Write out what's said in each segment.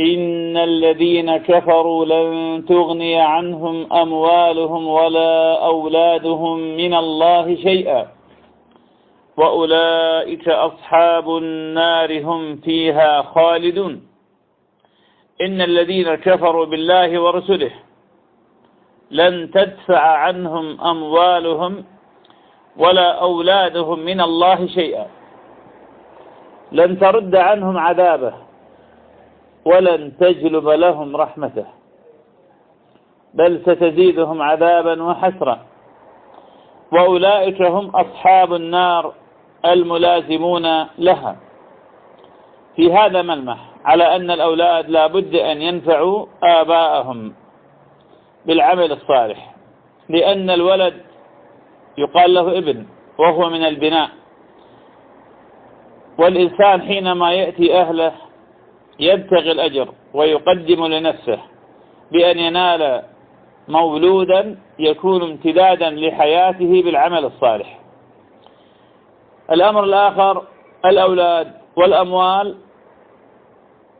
إن الذين كفروا لن تغني عنهم أموالهم ولا أولادهم من الله شيئا وأولئك أصحاب النار هم فيها خالدون إن الذين كفروا بالله ورسله لن تدفع عنهم أموالهم ولا أولادهم من الله شيئا لن ترد عنهم عذابه ولن تجلب لهم رحمته بل ستزيدهم عذابا وحسرا. وأولئك هم أصحاب النار الملازمون لها. في هذا ملمح على أن الأولاد لا بد أن ينفعوا آباءهم بالعمل الصالح لأن الولد يقال له ابن وهو من البناء. والإنسان حينما يأتي أهله يبتغي الأجر ويقدم لنفسه بأن ينال مولودا يكون امتدادا لحياته بالعمل الصالح. الأمر الآخر الأولاد والأموال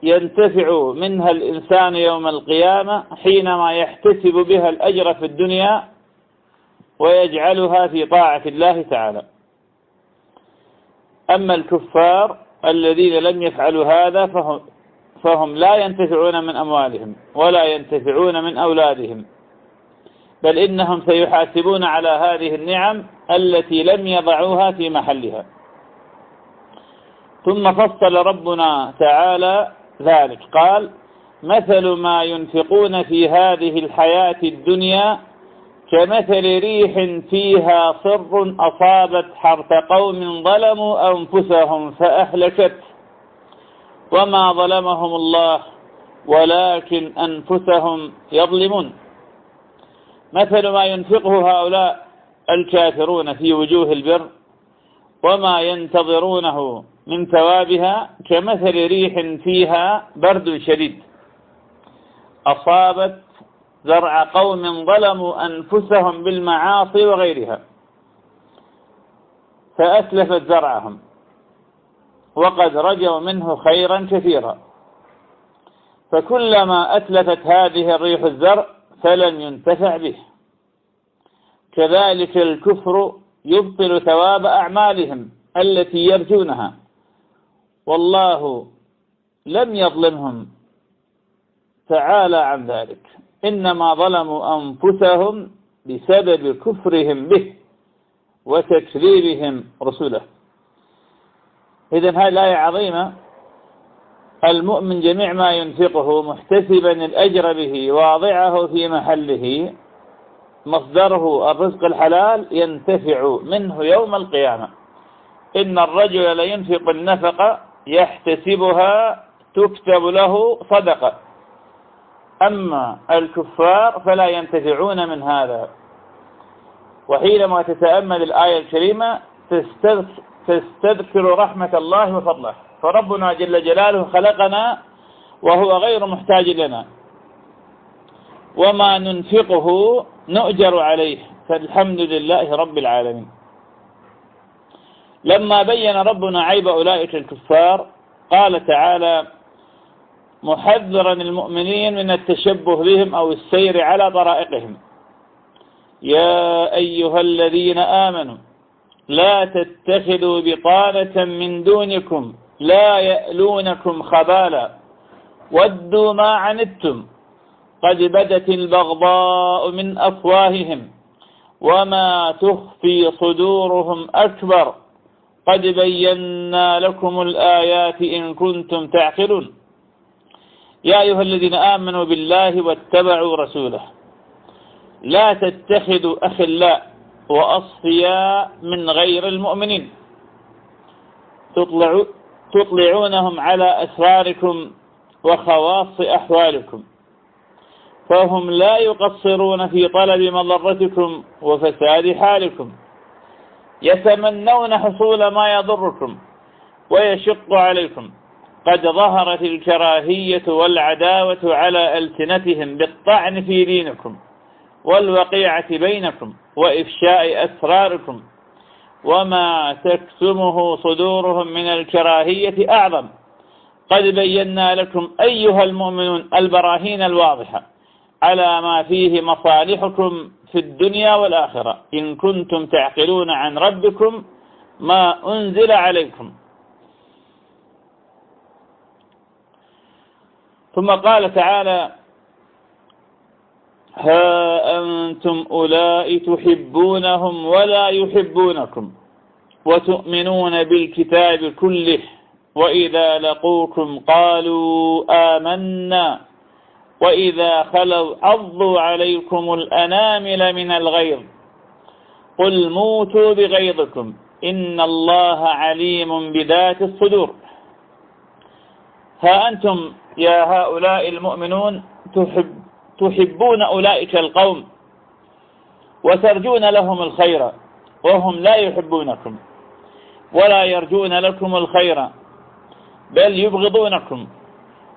ينتفع منها الإنسان يوم القيامة حينما يحتسب بها الأجر في الدنيا ويجعلها في طاعة الله تعالى. أما الكفار الذين لم يفعلوا هذا فهم, فهم لا ينتفعون من أموالهم ولا ينتفعون من أولادهم. بل إنهم سيحاسبون على هذه النعم التي لم يضعوها في محلها. ثم فصل ربنا تعالى ذلك. قال مثل ما ينفقون في هذه الحياة الدنيا كمثل ريح فيها صر أصابت حرث قوم ظلموا أنفسهم فأهلكت. وما ظلمهم الله ولكن أنفسهم يظلمون. مثل ما ينفقه هؤلاء الكافرون في وجوه البر وما ينتظرونه من ثوابها كمثل ريح فيها برد شديد. أصابت زرع قوم ظلموا أنفسهم بالمعاصي وغيرها فأسلفت زرعهم. وقد رجوا منه خيرا كثيرا. فكلما أتلفت هذه الريح الزرع فلن ينتفع به. كذلك الكفر يبطل ثواب أعمالهم التي يرجونها. والله لم يظلمهم. تعالى عن ذلك. إنما ظلموا أنفسهم بسبب كفرهم به وتكذيبهم رسله إذا هذه الآية عظيمة. المؤمن جميع ما ينفقه محتسبا الأجر به واضعه في محله. مصدره الرزق الحلال ينتفع منه يوم القيامة. إن الرجل لينفق النفقة يحتسبها تكتب له صدقة. أما الكفار فلا ينتفعون من هذا. وحينما تتأمل الآية الكريمة تستذكر رحمة الله وفضله. فربنا جل جلاله خلقنا وهو غير محتاج لنا. وما ننفقه نؤجر عليه. فالحمد لله رب العالمين. لما بين ربنا عيب أولئك الكفار قال تعالى محذرا المؤمنين من التشبه بهم أو السير على طرائقهم يا أيها الذين آمنوا لا تتخذوا بطانة من دونكم لا يألونكم خبالا. ودوا ما عنتم. قد بدت البغضاء من أفواههم وما تخفي صدورهم أكبر. قد بينا لكم الآيات إن كنتم تعقلون. يا أيها الذين آمنوا بالله واتبعوا رسوله. لا تتخذوا أخلاء وأصفياء من غير المؤمنين. تطلعونهم على أسراركم وخواص أحوالكم. فهم لا يقصرون في طلب مضرتكم وفساد حالكم. يتمنون حصول ما يضركم ويشق عليكم. قد ظهرت الكراهية والعداوة على ألسنتهم بالطعن في دينكم. والوقيعة بينكم وإفشاء أسراركم وما تكتمه صدورهم من الكراهية أعظم. قد بينا لكم أيها المؤمنون البراهين الواضحة على ما فيه مصالحكم في الدنيا والآخرة. إن كنتم تعقلون عن ربكم ما أنزل عليكم. ثم قال تعالى ها أنتم أولئك تحبونهم ولا يحبونكم وتؤمنون بالكتاب كله وإذا لقوكم قالوا آمنا وإذا خلوا عضوا عليكم الأنامل من الغيظ قل موتوا بغيظكم إن الله عليم بذات الصدور ها أنتم يا هؤلاء المؤمنون تحب تحبون أولئك القوم وترجون لهم الخير وهم لا يحبونكم ولا يرجون لكم الخير بل يبغضونكم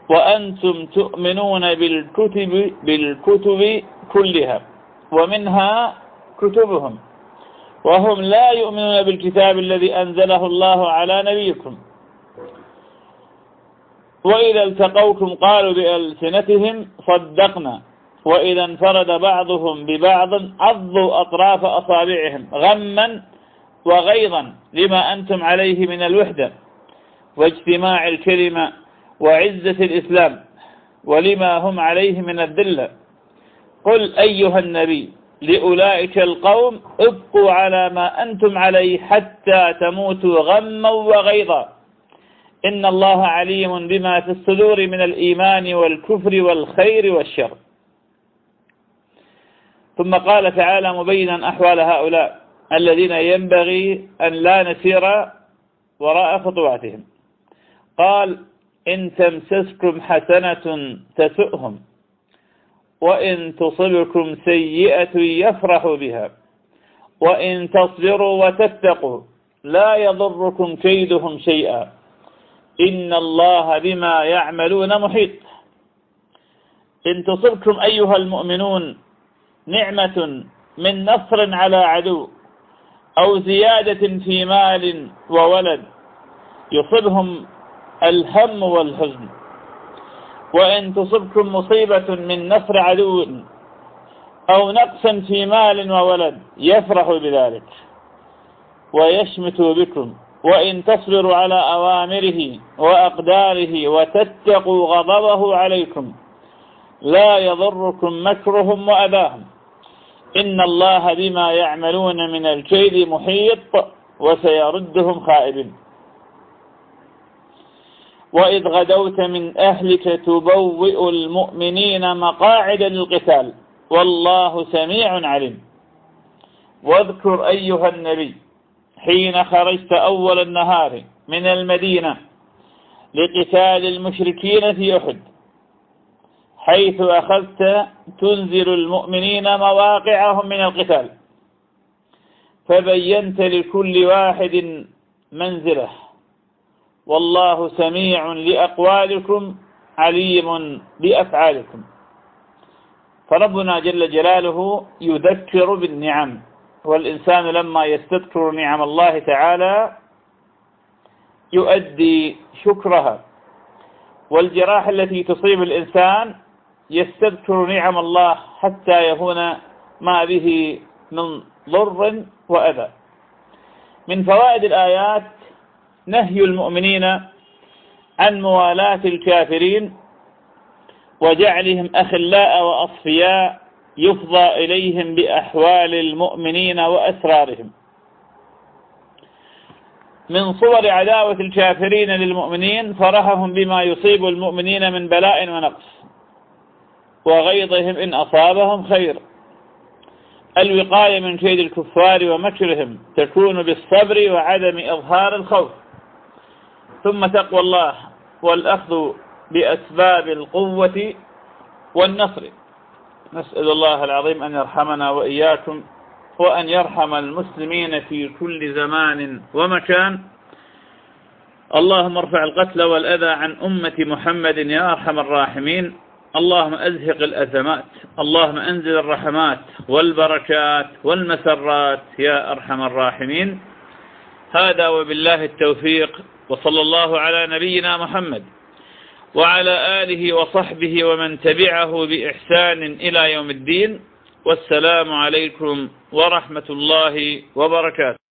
وأنتم تؤمنون بالكتب, بالكتب كلها ومنها كتبهم وهم لا يؤمنون بالكتاب الذي أنزله الله على نبيكم وإذا التقوكم قالوا بألسنتهم صدقنا وإذا انفرد بعضهم ببعض عضوا أطراف أصابعهم غما وغيظا لما أنتم عليه من الوحدة واجتماع الكلمة وعزة الإسلام ولما هم عليه من الذلة. قل أيها النبي لأولئك القوم ابقوا على ما أنتم عليه حتى تموتوا غما وغيظا. إن الله عليم بما في الصدور من الإيمان والكفر والخير والشر. ثم قال تعالى مبينا أحوال هؤلاء الذين ينبغي أن لا نسير وراء خطواتهم. قال إن تمسسكم حسنة تسؤهم وإن تصبكم سيئة يفرحوا بها وإن تصبروا وتتقوا لا يضركم كيدهم شيئا. إن الله بما يعملون محيط. إن تصبكم أيها المؤمنون نعمة من نصر على عدو أو زيادة في مال وولد يصبهم الهم والحزن. وإن تصبكم مصيبة من نصر عدو أو نقص في مال وولد يفرح بذلك ويشمت بكم. وإن تصبروا على أوامره وأقداره وتتقوا غضبه عليكم لا يضركم مكرهم وأذاهم. إن الله بما يعملون من الكيد محيط وسيردهم خائبين. وإذ غدوت من أهلك تبوئ المؤمنين مقاعد للقتال. والله سميع عليم. واذكر أيها النبي حين خرجت أول النهار من المدينة لقتال المشركين في أحد. حيث أخذت تنزل المؤمنين مواقعهم من القتال. فبينت لكل واحد منزلة. والله سميع لأقوالكم عليم بأفعالكم. فربنا جل جلاله يذكر بالنعم. والإنسان لما يستذكر نعم الله تعالى يؤدي شكرها. والجراح التي تصيب الإنسان يستذكر نعم الله حتى يهون ما به من ضر وأذى. من فوائد الآيات نهي المؤمنين عن موالاة الكافرين وجعلهم أخلاء وأصفياء يفضى إليهم بأحوال المؤمنين وأسرارهم. من صور عداوة الكافرين للمؤمنين فرحهم بما يصيب المؤمنين من بلاء ونقص. وغيظهم إن أصابهم خير. الوقاية من كيد الكفار ومكرهم تكون بالصبر وعدم إظهار الخوف. ثم تقوى الله والأخذ بأسباب القوة والنصر. نسأل الله العظيم أن يرحمنا وإياكم وأن يرحم المسلمين في كل زمان ومكان. اللهم ارفع القتل والأذى عن أمة محمد يا أرحم الراحمين. اللهم أزهق الأزمات اللهم أنزل الرحمات والبركات والمسرات يا أرحم الراحمين. هذا وبالله التوفيق وصلى الله على نبينا محمد وعلى آله وصحبه ومن تبعه بإحسان إلى يوم الدين. والسلام عليكم ورحمة الله وبركاته.